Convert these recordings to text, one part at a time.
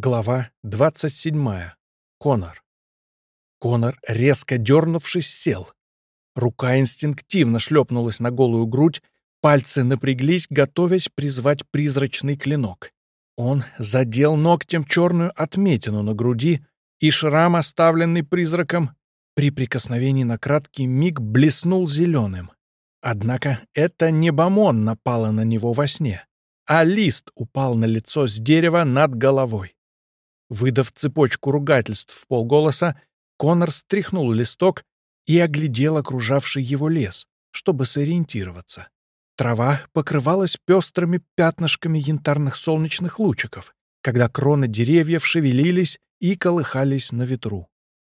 Глава 27. Конор. Конор, резко дернувшись, сел. Рука инстинктивно шлепнулась на голую грудь, пальцы напряглись, готовясь призвать призрачный клинок. Он задел ногтем черную отметину на груди, и шрам, оставленный призраком, при прикосновении на краткий миг блеснул зеленым. Однако это не Бамон напало на него во сне, а лист упал на лицо с дерева над головой. Выдав цепочку ругательств в полголоса, Конор стряхнул листок и оглядел окружавший его лес, чтобы сориентироваться. Трава покрывалась пестрыми пятнышками янтарных солнечных лучиков, когда кроны деревьев шевелились и колыхались на ветру.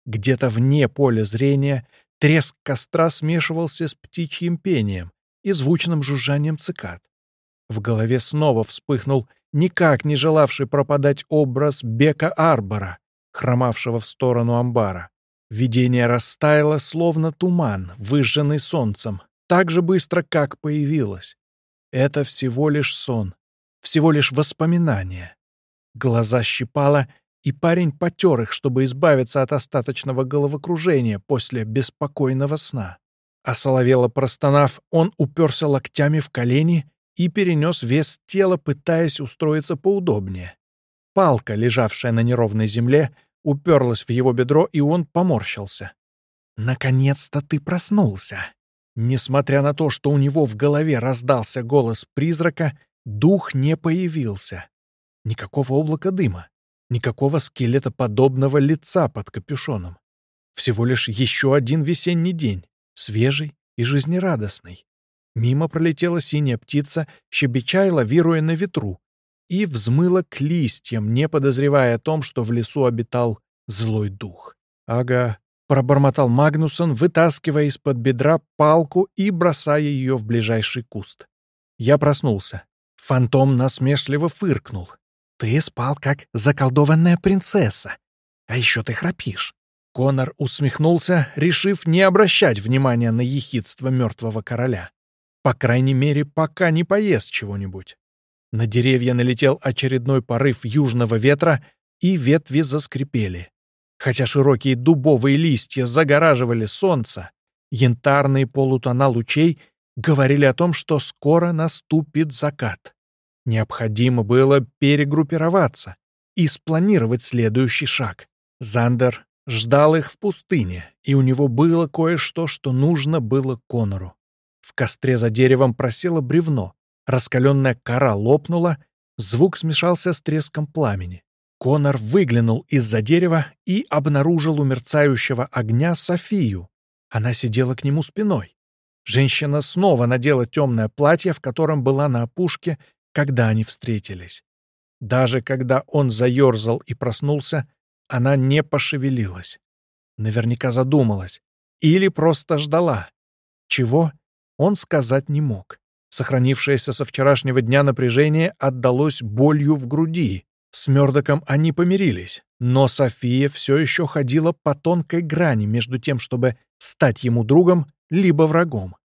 Где-то вне поля зрения треск костра смешивался с птичьим пением и звучным жужжанием цикад. В голове снова вспыхнул никак не желавший пропадать образ Бека Арбора, хромавшего в сторону амбара. Видение растаяло, словно туман, выжженный солнцем, так же быстро, как появилось. Это всего лишь сон, всего лишь воспоминание. Глаза щипало, и парень потер их, чтобы избавиться от остаточного головокружения после беспокойного сна. Осоловело простонав, он уперся локтями в колени и перенес вес тела, пытаясь устроиться поудобнее. Палка, лежавшая на неровной земле, уперлась в его бедро, и он поморщился. «Наконец-то ты проснулся!» Несмотря на то, что у него в голове раздался голос призрака, дух не появился. Никакого облака дыма, никакого скелетоподобного лица под капюшоном. Всего лишь еще один весенний день, свежий и жизнерадостный. Мимо пролетела синяя птица, щебеча и лавируя на ветру, и взмыла к листьям, не подозревая о том, что в лесу обитал злой дух. «Ага», — пробормотал Магнусон, вытаскивая из-под бедра палку и бросая ее в ближайший куст. Я проснулся. Фантом насмешливо фыркнул. «Ты спал, как заколдованная принцесса. А еще ты храпишь». Конор усмехнулся, решив не обращать внимания на ехидство мертвого короля. По крайней мере, пока не поест чего-нибудь. На деревья налетел очередной порыв южного ветра, и ветви заскрипели. Хотя широкие дубовые листья загораживали солнце, янтарные полутона лучей говорили о том, что скоро наступит закат. Необходимо было перегруппироваться и спланировать следующий шаг. Зандер ждал их в пустыне, и у него было кое-что, что нужно было Конору. В костре за деревом просело бревно. Раскаленная кора лопнула, звук смешался с треском пламени. Конор выглянул из-за дерева и обнаружил у мерцающего огня Софию. Она сидела к нему спиной. Женщина снова надела темное платье, в котором была на опушке, когда они встретились. Даже когда он заерзал и проснулся, она не пошевелилась. Наверняка задумалась. Или просто ждала. Чего? Он сказать не мог. Сохранившееся со вчерашнего дня напряжение отдалось болью в груди. С Мёрдоком они помирились, но София все еще ходила по тонкой грани между тем, чтобы стать ему другом, либо врагом.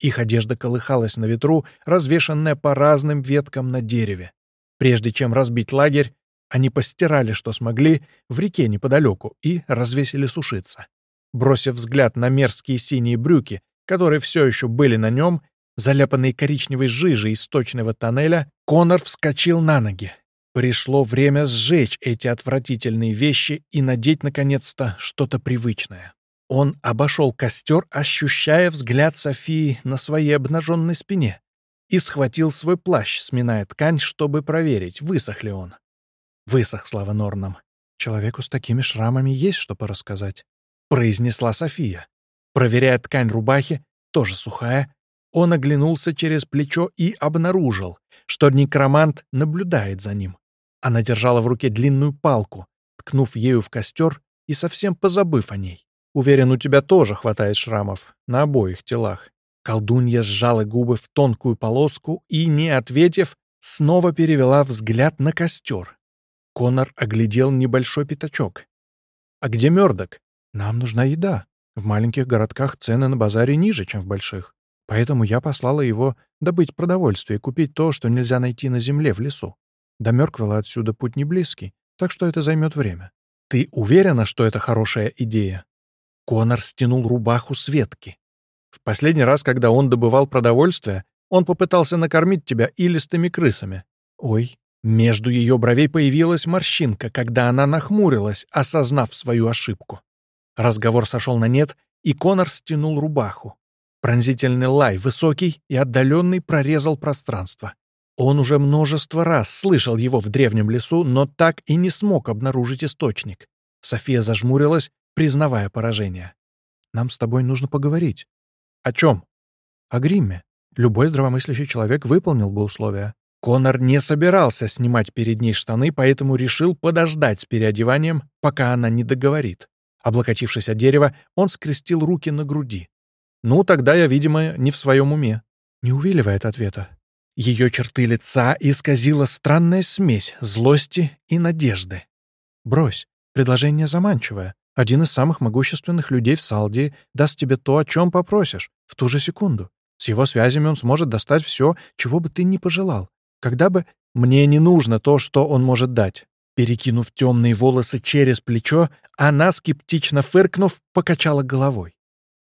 Их одежда колыхалась на ветру, развешанная по разным веткам на дереве. Прежде чем разбить лагерь, они постирали, что смогли, в реке неподалеку и развесили сушиться. Бросив взгляд на мерзкие синие брюки, которые все еще были на нем, заляпанные коричневой жижей из точного тоннеля, Конор вскочил на ноги. Пришло время сжечь эти отвратительные вещи и надеть, наконец-то, что-то привычное. Он обошел костер, ощущая взгляд Софии на своей обнаженной спине, и схватил свой плащ, сминая ткань, чтобы проверить, высох ли он. Высох, слава Норнам. Человеку с такими шрамами есть что порассказать, произнесла София. Проверяя ткань рубахи, тоже сухая, он оглянулся через плечо и обнаружил, что некромант наблюдает за ним. Она держала в руке длинную палку, ткнув ею в костер и совсем позабыв о ней. «Уверен, у тебя тоже хватает шрамов на обоих телах». Колдунья сжала губы в тонкую полоску и, не ответив, снова перевела взгляд на костер. Конор оглядел небольшой пятачок. «А где Мёрдок? Нам нужна еда». В маленьких городках цены на базаре ниже, чем в больших. Поэтому я послала его добыть продовольствие и купить то, что нельзя найти на земле в лесу. До Мёрквелла отсюда путь не близкий, так что это займет время. Ты уверена, что это хорошая идея?» Конор стянул рубаху с ветки. «В последний раз, когда он добывал продовольствие, он попытался накормить тебя илистыми крысами. Ой, между ее бровей появилась морщинка, когда она нахмурилась, осознав свою ошибку. Разговор сошел на нет, и Конор стянул рубаху. Пронзительный лай, высокий и отдаленный, прорезал пространство. Он уже множество раз слышал его в древнем лесу, но так и не смог обнаружить источник. София зажмурилась, признавая поражение. «Нам с тобой нужно поговорить». «О чем?» «О гриме. Любой здравомыслящий человек выполнил бы условия. Конор не собирался снимать перед ней штаны, поэтому решил подождать с переодеванием, пока она не договорит. Облокотившись от дерева, он скрестил руки на груди. «Ну, тогда я, видимо, не в своем уме». Не увиливая от ответа. Ее черты лица исказила странная смесь злости и надежды. «Брось, предложение заманчивое. Один из самых могущественных людей в Салдии даст тебе то, о чем попросишь, в ту же секунду. С его связями он сможет достать все, чего бы ты ни пожелал. Когда бы мне не нужно то, что он может дать. Перекинув темные волосы через плечо, она, скептично фыркнув, покачала головой.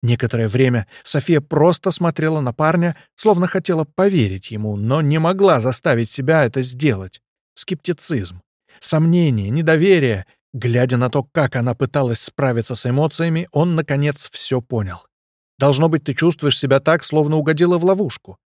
Некоторое время София просто смотрела на парня, словно хотела поверить ему, но не могла заставить себя это сделать. Скептицизм, сомнение, недоверие. Глядя на то, как она пыталась справиться с эмоциями, он, наконец, все понял. «Должно быть, ты чувствуешь себя так, словно угодила в ловушку.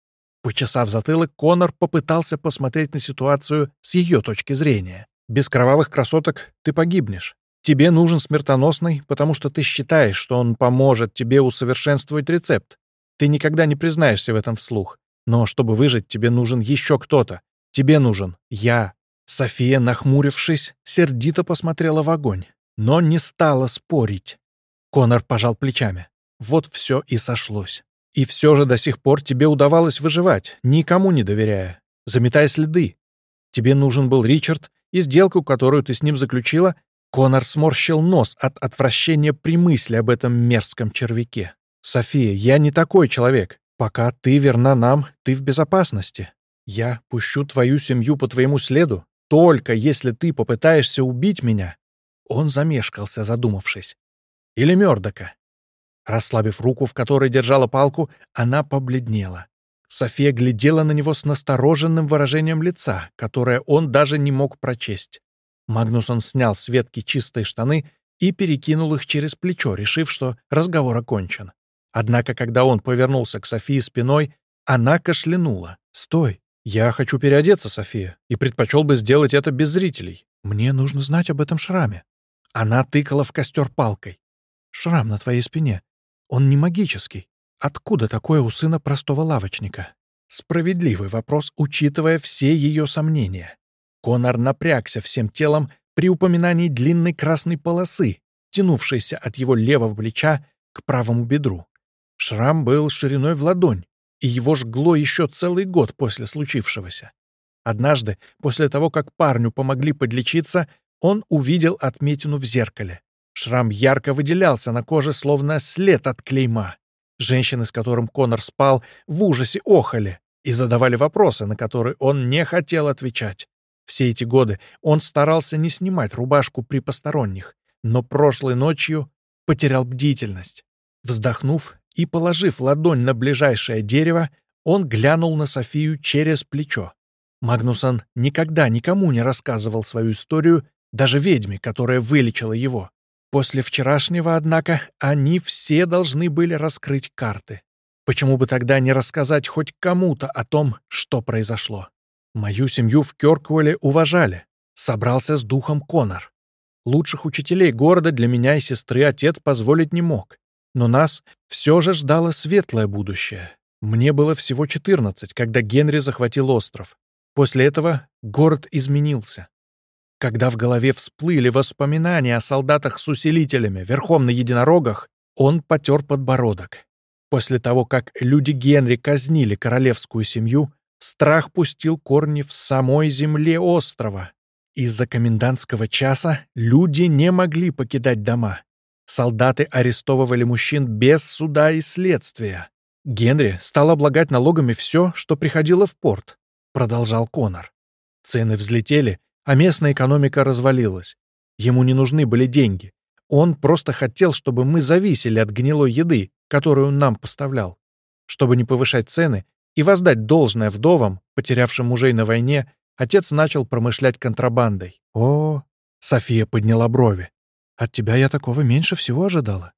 Почесав затылок, Конор попытался посмотреть на ситуацию с ее точки зрения. «Без кровавых красоток ты погибнешь. Тебе нужен смертоносный, потому что ты считаешь, что он поможет тебе усовершенствовать рецепт. Ты никогда не признаешься в этом вслух. Но чтобы выжить, тебе нужен еще кто-то. Тебе нужен я». София, нахмурившись, сердито посмотрела в огонь, но не стала спорить. Конор пожал плечами. Вот все и сошлось. И все же до сих пор тебе удавалось выживать, никому не доверяя, заметая следы. Тебе нужен был Ричард, и сделку, которую ты с ним заключила, Конор сморщил нос от отвращения при мысли об этом мерзком червяке. «София, я не такой человек. Пока ты верна нам, ты в безопасности. Я пущу твою семью по твоему следу, только если ты попытаешься убить меня». Он замешкался, задумавшись. «Или Мёрдока. Расслабив руку, в которой держала палку, она побледнела. София глядела на него с настороженным выражением лица, которое он даже не мог прочесть. Магнусон снял с ветки чистые штаны и перекинул их через плечо, решив, что разговор окончен. Однако, когда он повернулся к Софии спиной, она кашлянула. «Стой! Я хочу переодеться, София, и предпочел бы сделать это без зрителей. Мне нужно знать об этом шраме». Она тыкала в костер палкой. «Шрам на твоей спине. Он не магический. Откуда такое у сына простого лавочника? Справедливый вопрос, учитывая все ее сомнения. Конор напрягся всем телом при упоминании длинной красной полосы, тянувшейся от его левого плеча к правому бедру. Шрам был шириной в ладонь, и его жгло еще целый год после случившегося. Однажды, после того, как парню помогли подлечиться, он увидел отметину в зеркале. Шрам ярко выделялся на коже, словно след от клейма. Женщины, с которым Конор спал, в ужасе охали и задавали вопросы, на которые он не хотел отвечать. Все эти годы он старался не снимать рубашку при посторонних, но прошлой ночью потерял бдительность. Вздохнув и положив ладонь на ближайшее дерево, он глянул на Софию через плечо. Магнусон никогда никому не рассказывал свою историю, даже ведьме, которая вылечила его. После вчерашнего, однако, они все должны были раскрыть карты. Почему бы тогда не рассказать хоть кому-то о том, что произошло? Мою семью в Кёркуэле уважали. Собрался с духом Конор. Лучших учителей города для меня и сестры отец позволить не мог. Но нас все же ждало светлое будущее. Мне было всего 14, когда Генри захватил остров. После этого город изменился. Когда в голове всплыли воспоминания о солдатах с усилителями, верхом на единорогах, он потер подбородок. После того, как люди Генри казнили королевскую семью, страх пустил корни в самой земле острова. Из-за комендантского часа люди не могли покидать дома. Солдаты арестовывали мужчин без суда и следствия. Генри стал облагать налогами все, что приходило в порт, продолжал Конор. Цены взлетели, а местная экономика развалилась. Ему не нужны были деньги. Он просто хотел, чтобы мы зависели от гнилой еды, которую он нам поставлял. Чтобы не повышать цены и воздать должное вдовам, потерявшим мужей на войне, отец начал промышлять контрабандой. О, София подняла брови. От тебя я такого меньше всего ожидала.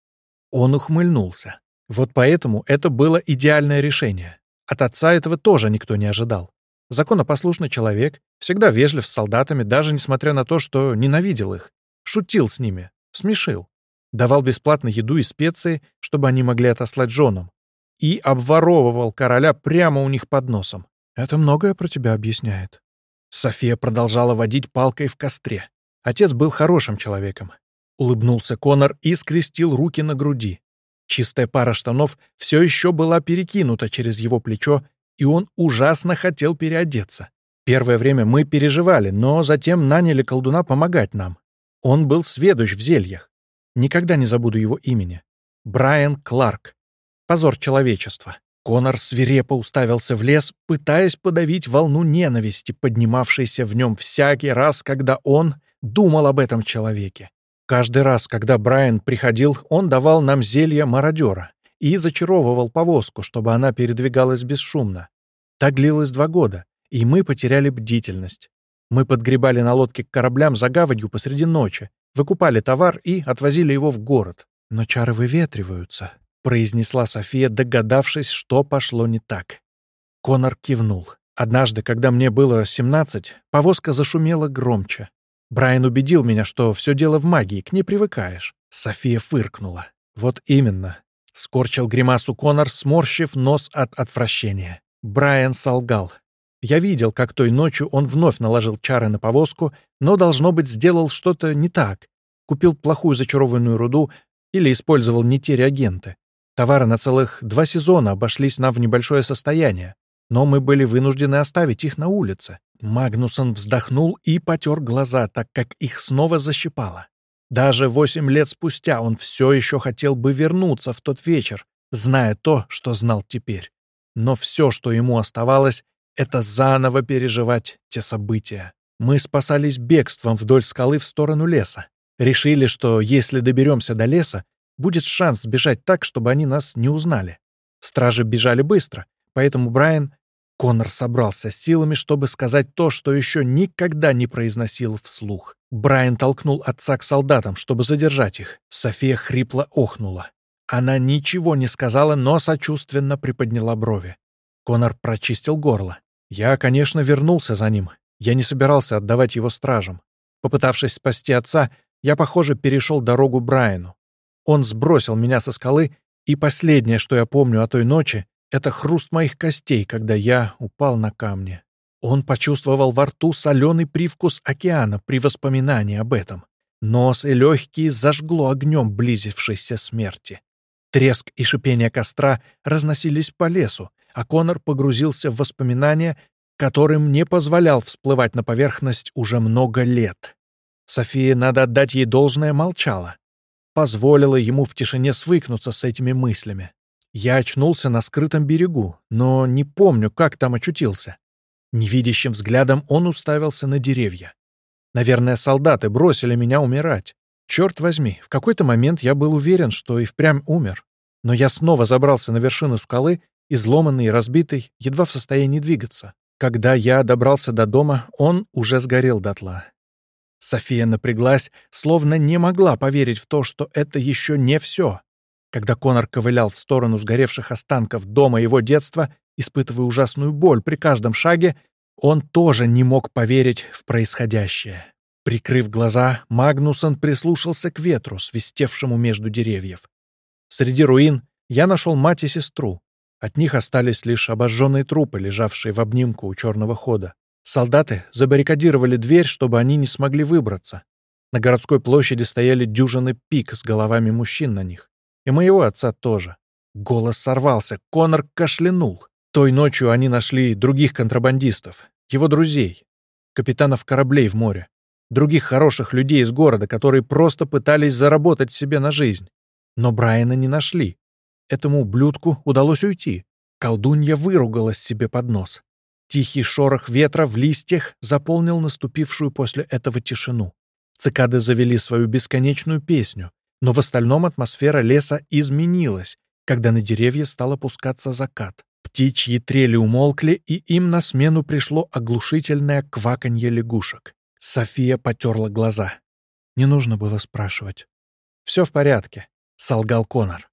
Он ухмыльнулся. Вот поэтому это было идеальное решение. От отца этого тоже никто не ожидал. Законопослушный человек, всегда вежлив с солдатами, даже несмотря на то, что ненавидел их. Шутил с ними, смешил. Давал бесплатно еду и специи, чтобы они могли отослать женам. И обворовывал короля прямо у них под носом. Это многое про тебя объясняет. София продолжала водить палкой в костре. Отец был хорошим человеком. Улыбнулся Конор и скрестил руки на груди. Чистая пара штанов все еще была перекинута через его плечо, и он ужасно хотел переодеться. Первое время мы переживали, но затем наняли колдуна помогать нам. Он был сведущ в зельях. Никогда не забуду его имени. Брайан Кларк. Позор человечества. Конор свирепо уставился в лес, пытаясь подавить волну ненависти, поднимавшейся в нем всякий раз, когда он думал об этом человеке. Каждый раз, когда Брайан приходил, он давал нам зелье мародера и зачаровывал повозку, чтобы она передвигалась бесшумно. Так длилось два года, и мы потеряли бдительность. Мы подгребали на лодке к кораблям за гаванью посреди ночи, выкупали товар и отвозили его в город. Но чары выветриваются, произнесла София, догадавшись, что пошло не так. Конор кивнул. Однажды, когда мне было 17, повозка зашумела громче. Брайан убедил меня, что все дело в магии, к ней привыкаешь. София фыркнула. Вот именно. Скорчил гримасу Конор, сморщив нос от отвращения. Брайан солгал. Я видел, как той ночью он вновь наложил чары на повозку, но, должно быть, сделал что-то не так. Купил плохую зачарованную руду или использовал не те реагенты. Товары на целых два сезона обошлись нам в небольшое состояние, но мы были вынуждены оставить их на улице. Магнусон вздохнул и потер глаза, так как их снова защипало. Даже восемь лет спустя он все еще хотел бы вернуться в тот вечер, зная то, что знал теперь. Но все, что ему оставалось, это заново переживать те события. Мы спасались бегством вдоль скалы в сторону леса. Решили, что если доберемся до леса, будет шанс сбежать так, чтобы они нас не узнали. Стражи бежали быстро, поэтому Брайан... Коннор собрался с силами, чтобы сказать то, что еще никогда не произносил вслух. Брайан толкнул отца к солдатам, чтобы задержать их. София хрипло охнула. Она ничего не сказала, но сочувственно приподняла брови. Конор прочистил горло. Я, конечно, вернулся за ним. Я не собирался отдавать его стражам. Попытавшись спасти отца, я, похоже, перешел дорогу Брайану. Он сбросил меня со скалы, и последнее, что я помню о той ночи, это хруст моих костей, когда я упал на камни. Он почувствовал во рту соленый привкус океана при воспоминании об этом. Нос и легкие зажгло огнем близившейся смерти. Треск и шипение костра разносились по лесу, а Конор погрузился в воспоминания, которым не позволял всплывать на поверхность уже много лет. София, надо отдать ей должное, молчала. Позволила ему в тишине свыкнуться с этими мыслями. Я очнулся на скрытом берегу, но не помню, как там очутился. Невидящим взглядом он уставился на деревья. Наверное, солдаты бросили меня умирать. Черт возьми, в какой-то момент я был уверен, что и впрямь умер. Но я снова забрался на вершину скалы изломанный и разбитый, едва в состоянии двигаться. Когда я добрался до дома, он уже сгорел дотла. София напряглась, словно не могла поверить в то, что это еще не все. Когда Конор ковылял в сторону сгоревших останков дома его детства, испытывая ужасную боль при каждом шаге, он тоже не мог поверить в происходящее. Прикрыв глаза, Магнусон прислушался к ветру, свистевшему между деревьев. Среди руин я нашел мать и сестру. От них остались лишь обожженные трупы, лежавшие в обнимку у черного хода. Солдаты забаррикадировали дверь, чтобы они не смогли выбраться. На городской площади стояли дюжины пик с головами мужчин на них. И моего отца тоже. Голос сорвался, Конор кашлянул. Той ночью они нашли других контрабандистов, его друзей, капитанов кораблей в море, других хороших людей из города, которые просто пытались заработать себе на жизнь. Но Брайана не нашли. Этому ублюдку удалось уйти. Колдунья выругалась себе под нос. Тихий шорох ветра в листьях заполнил наступившую после этого тишину. Цикады завели свою бесконечную песню, но в остальном атмосфера леса изменилась, когда на деревья стал опускаться закат. Птичьи трели умолкли, и им на смену пришло оглушительное кваканье лягушек. София потерла глаза. Не нужно было спрашивать. «Все в порядке», — солгал Конор.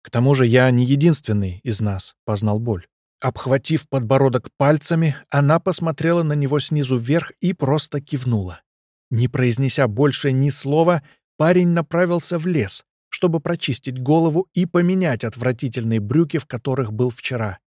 «К тому же я не единственный из нас познал боль». Обхватив подбородок пальцами, она посмотрела на него снизу вверх и просто кивнула. Не произнеся больше ни слова, парень направился в лес, чтобы прочистить голову и поменять отвратительные брюки, в которых был вчера.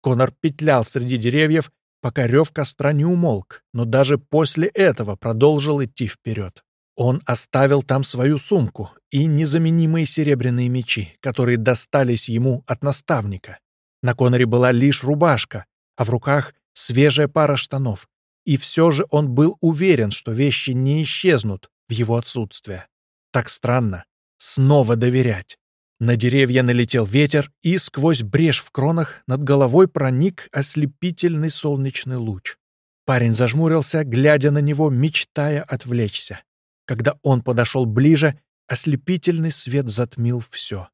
Конор петлял среди деревьев, пока рев костра не умолк, но даже после этого продолжил идти вперед. Он оставил там свою сумку и незаменимые серебряные мечи, которые достались ему от наставника. На Коноре была лишь рубашка, а в руках свежая пара штанов. И все же он был уверен, что вещи не исчезнут в его отсутствие. Так странно. Снова доверять. На деревья налетел ветер, и сквозь брешь в кронах над головой проник ослепительный солнечный луч. Парень зажмурился, глядя на него, мечтая отвлечься. Когда он подошел ближе, ослепительный свет затмил все.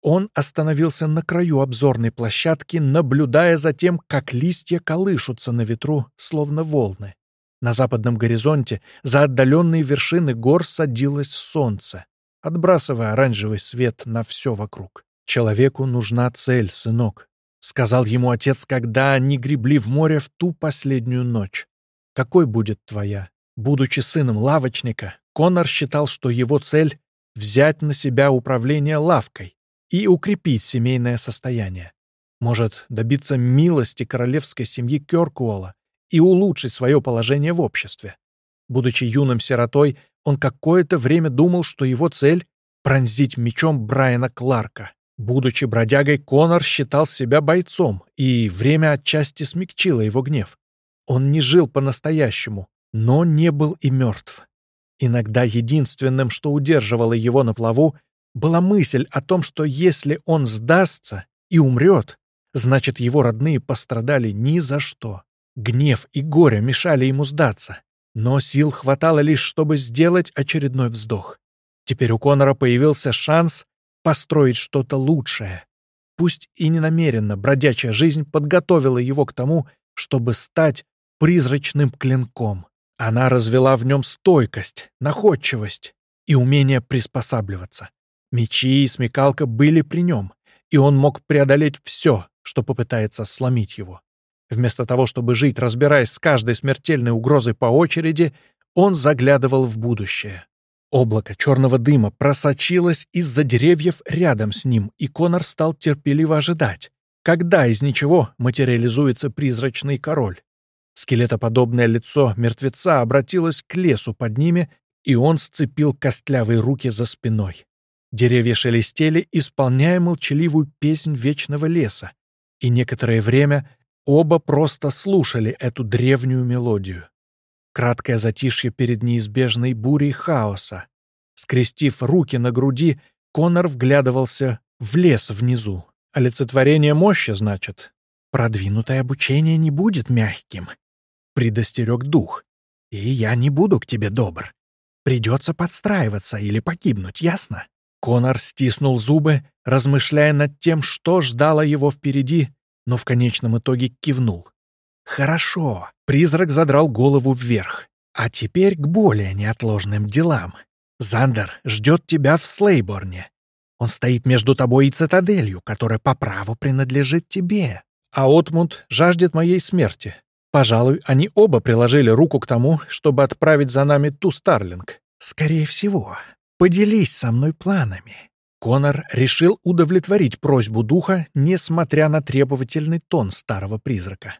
Он остановился на краю обзорной площадки, наблюдая за тем, как листья колышутся на ветру, словно волны. На западном горизонте за отдаленные вершины гор садилось солнце, отбрасывая оранжевый свет на все вокруг. «Человеку нужна цель, сынок», — сказал ему отец, когда они гребли в море в ту последнюю ночь. «Какой будет твоя?» Будучи сыном лавочника, Конор считал, что его цель — взять на себя управление лавкой, и укрепить семейное состояние. Может добиться милости королевской семьи Кёркуола и улучшить свое положение в обществе. Будучи юным сиротой, он какое-то время думал, что его цель — пронзить мечом Брайана Кларка. Будучи бродягой, Конор считал себя бойцом, и время отчасти смягчило его гнев. Он не жил по-настоящему, но не был и мертв. Иногда единственным, что удерживало его на плаву, была мысль о том, что если он сдастся и умрет, значит, его родные пострадали ни за что. Гнев и горе мешали ему сдаться, но сил хватало лишь, чтобы сделать очередной вздох. Теперь у Конора появился шанс построить что-то лучшее. Пусть и ненамеренно бродячая жизнь подготовила его к тому, чтобы стать призрачным клинком. Она развела в нем стойкость, находчивость и умение приспосабливаться. Мечи и смекалка были при нем, и он мог преодолеть все, что попытается сломить его. Вместо того, чтобы жить, разбираясь с каждой смертельной угрозой по очереди, он заглядывал в будущее. Облако черного дыма просочилось из-за деревьев рядом с ним, и Конор стал терпеливо ожидать, когда из ничего материализуется призрачный король. Скелетоподобное лицо мертвеца обратилось к лесу под ними, и он сцепил костлявые руки за спиной. Деревья шелестели, исполняя молчаливую песнь вечного леса, и некоторое время оба просто слушали эту древнюю мелодию. Краткое затишье перед неизбежной бурей хаоса. Скрестив руки на груди, Конор вглядывался в лес внизу. Олицетворение мощи, значит. Продвинутое обучение не будет мягким. Предостерег дух. И я не буду к тебе добр. Придется подстраиваться или погибнуть, ясно? Конор стиснул зубы, размышляя над тем, что ждало его впереди, но в конечном итоге кивнул. «Хорошо», — призрак задрал голову вверх. «А теперь к более неотложным делам. Зандер ждет тебя в Слейборне. Он стоит между тобой и цитаделью, которая по праву принадлежит тебе. А Отмунд жаждет моей смерти. Пожалуй, они оба приложили руку к тому, чтобы отправить за нами ту Старлинг. Скорее всего, Поделись со мной планами». Конор решил удовлетворить просьбу духа, несмотря на требовательный тон старого призрака.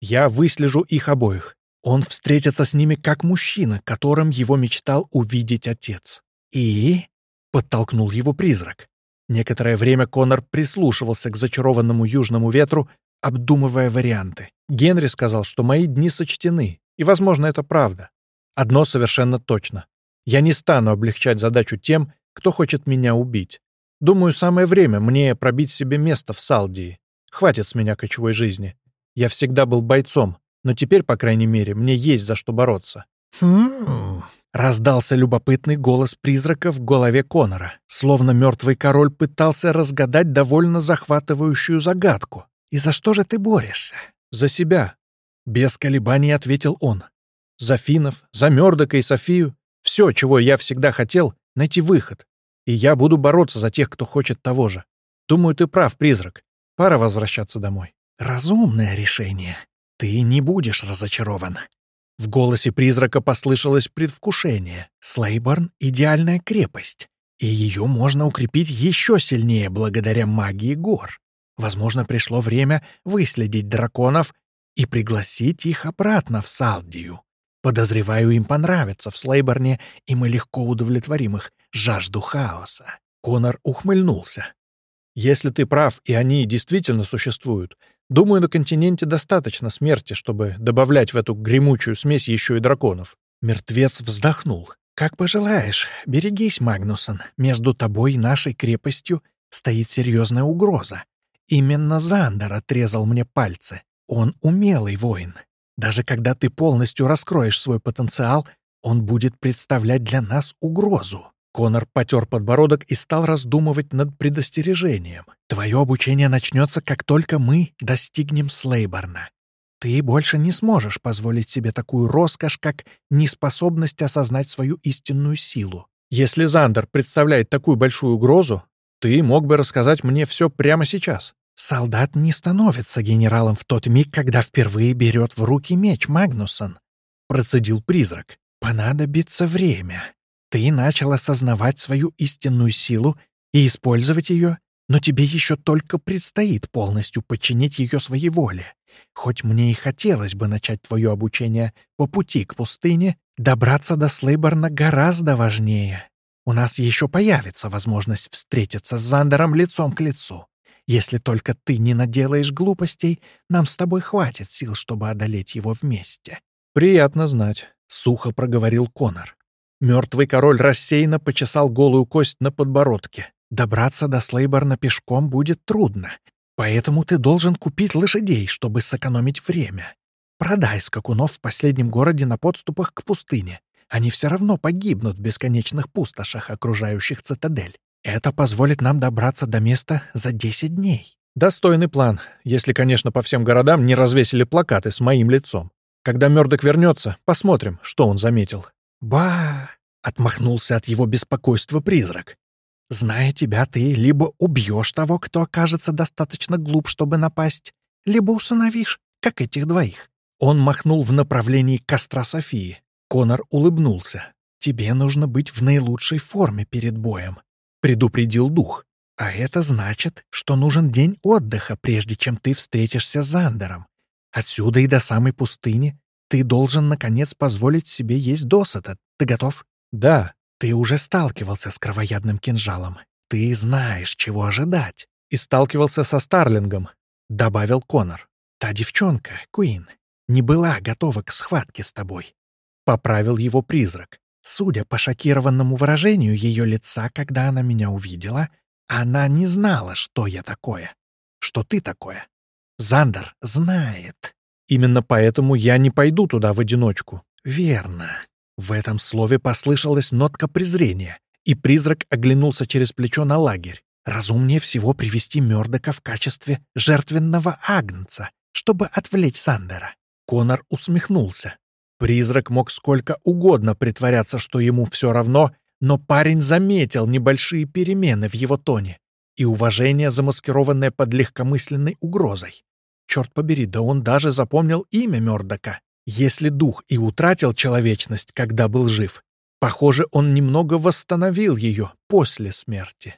«Я выслежу их обоих. Он встретится с ними как мужчина, которым его мечтал увидеть отец. И...» — подтолкнул его призрак. Некоторое время Конор прислушивался к зачарованному южному ветру, обдумывая варианты. Генри сказал, что мои дни сочтены, и, возможно, это правда. Одно совершенно точно. Я не стану облегчать задачу тем, кто хочет меня убить. Думаю, самое время мне пробить себе место в Салдии. Хватит с меня кочевой жизни. Я всегда был бойцом, Но теперь, по крайней мере, мне есть за что бороться. Хм. Раздался любопытный голос призрака в голове Конора, словно мертвый король пытался разгадать довольно захватывающую загадку. «И за что же ты борешься?» «За себя», — без колебаний ответил он. «За Финов, за Мёрдока и Софию. Все, чего я всегда хотел — найти выход. И я буду бороться за тех, кто хочет того же. Думаю, ты прав, призрак. Пора возвращаться домой». «Разумное решение. Ты не будешь разочарован». В голосе призрака послышалось предвкушение. Слейборн — идеальная крепость, и ее можно укрепить еще сильнее благодаря магии гор. Возможно, пришло время выследить драконов и пригласить их обратно в Салдию. Подозреваю, им понравится в Слейборне, и мы легко удовлетворим их жажду хаоса. Конор ухмыльнулся. Если ты прав, и они действительно существуют, думаю, на континенте достаточно смерти, чтобы добавлять в эту гремучую смесь еще и драконов. Мертвец вздохнул. «Как пожелаешь. Берегись, Магнусон. Между тобой и нашей крепостью стоит серьезная угроза. Именно Зандер отрезал мне пальцы. Он умелый воин. Даже когда ты полностью раскроешь свой потенциал, он будет представлять для нас угрозу. Конор потер подбородок и стал раздумывать над предостережением. «Твое обучение начнется, как только мы достигнем Слейборна. Ты больше не сможешь позволить себе такую роскошь, как неспособность осознать свою истинную силу. Если Зандер представляет такую большую угрозу, ты мог бы рассказать мне все прямо сейчас». «Солдат не становится генералом в тот миг, когда впервые берет в руки меч Магнусон», — процедил призрак. «Понадобится время. Ты начал осознавать свою истинную силу и использовать ее, но тебе еще только предстоит полностью подчинить ее своей воле. Хоть мне и хотелось бы начать твое обучение по пути к пустыне, добраться до Слейборна гораздо важнее. У нас еще появится возможность встретиться с Зандером лицом к лицу. Если только ты не наделаешь глупостей, нам с тобой хватит сил, чтобы одолеть его вместе». «Приятно знать», — сухо проговорил Конор. Мертвый король рассеянно почесал голую кость на подбородке. «Добраться до Слейборна пешком будет трудно, поэтому ты должен купить лошадей, чтобы сэкономить время. Продай скакунов в последнем городе на подступах к пустыне. Они все равно погибнут в бесконечных пустошах, окружающих цитадель. Это позволит нам добраться до места за 10 дней». «Достойный план, если, конечно, по всем городам не развесили плакаты с моим лицом. Когда Мёрдок вернется, посмотрим, что он заметил». «Ба!» — отмахнулся от его беспокойства призрак. «Зная тебя, ты либо убьешь того, кто окажется достаточно глуп, чтобы напасть, либо усыновишь, как этих двоих». Он махнул в направлении костра Софии. Конор улыбнулся. «Тебе нужно быть в наилучшей форме перед боем», — предупредил дух. «А это значит, что нужен день отдыха, прежде чем ты встретишься с Зандером. Отсюда и до самой пустыни ты должен, наконец, позволить себе есть досыта. Ты готов? Да. Ты уже сталкивался с кровоядным кинжалом. Ты знаешь, чего ожидать. И сталкивался со Старлингом, — добавил Конор. Та девчонка, Куин, не была готова к схватке с тобой. Поправил его призрак. Судя по шокированному выражению ее лица, когда она меня увидела, она не знала, что я такое, что ты такое. Зандер знает. Именно поэтому я не пойду туда в одиночку. Верно. В этом слове послышалась нотка презрения, и призрак оглянулся через плечо на лагерь. Разумнее всего привести Мёрдока в качестве жертвенного агнца, чтобы отвлечь Сандера. Конор усмехнулся. Призрак мог сколько угодно притворяться, что ему все равно, но парень заметил небольшие перемены в его тоне и уважение, замаскированное под легкомысленной угрозой. Черт побери, да он даже запомнил имя Мёрдока. Если дух и утратил человечность, когда был жив, похоже, он немного восстановил ее после смерти.